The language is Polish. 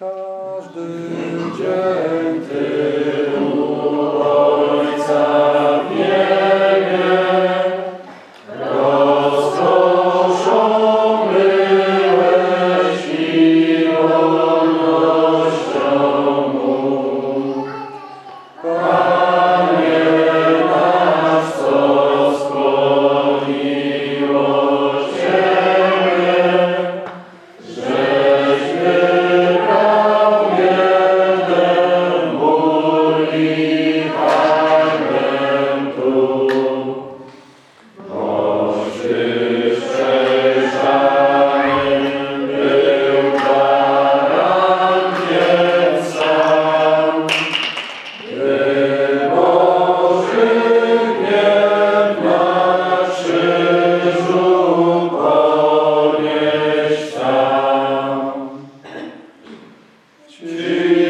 każdy dzień. To